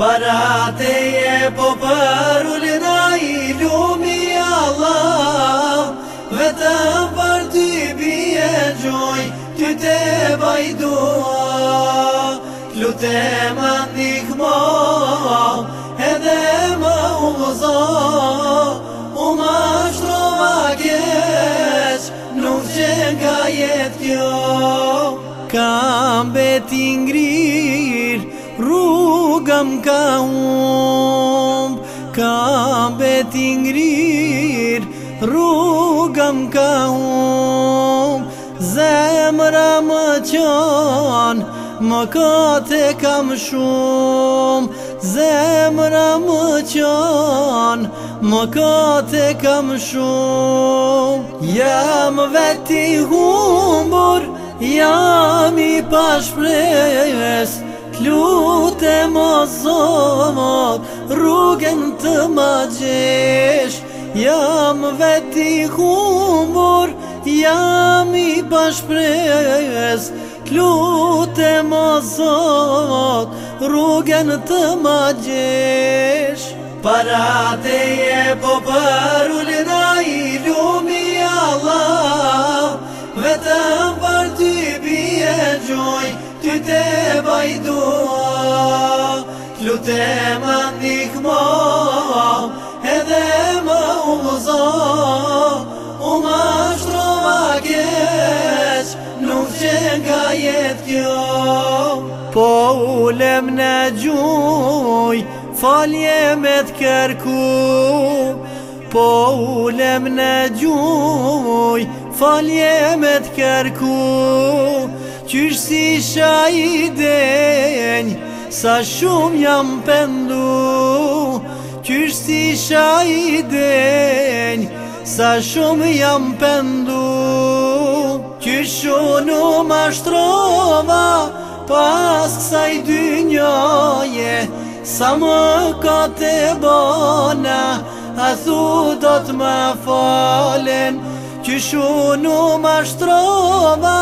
Para e po për u i lumi Allah Vetëm për ty bje gjoj, ty te bajdua Klute më ndihmo mo, edhe më umëzo U më shtro më kjeq, nuk qenë ka jetë kjo Kam beti ngrit kam ka umb Kabe beti ngrir Rrugam ka umb Zemra më qan Më kate kam shumë Zemra më qanë Më kate kam shumë Jam veti humbur Jam i pashpres t'lutem o zomo rrugën të ma gjesh jam veti humur jam i bashpres t'lutem o zomo rrugën të ma gjesh parate je po përru lina i lumi Allah vetëm për ty bje gjoj ty te ma ndihmo, Edhe ma uzo U ma shtro ma Nuk që ka jet kjo Po ulem në gjuj Falje me të kërku Po ulem në gjuj Falje me të kërku Qysh si shajdenj Sa shumë jam pëndu Qysh si sha i Sa shumë jam pëndu Qysh shumë në mashtrova Pas kësaj dy njoje Sa më ka të bona A thu do të më falen Që shu në mashtrova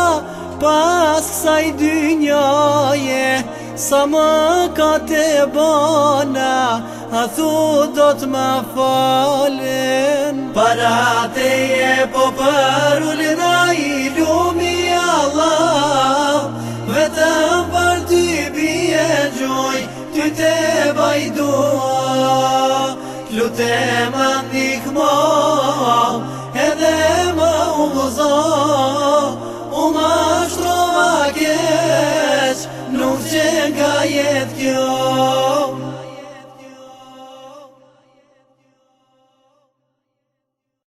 Pas kësa i dy njoje Sa më ka te bona A thu do të më falen Para te je po për ulina i lumi Allah Vetëm për ty bje gjoj Ty te bajdua Lute më ndihmo Edhe më umëzoj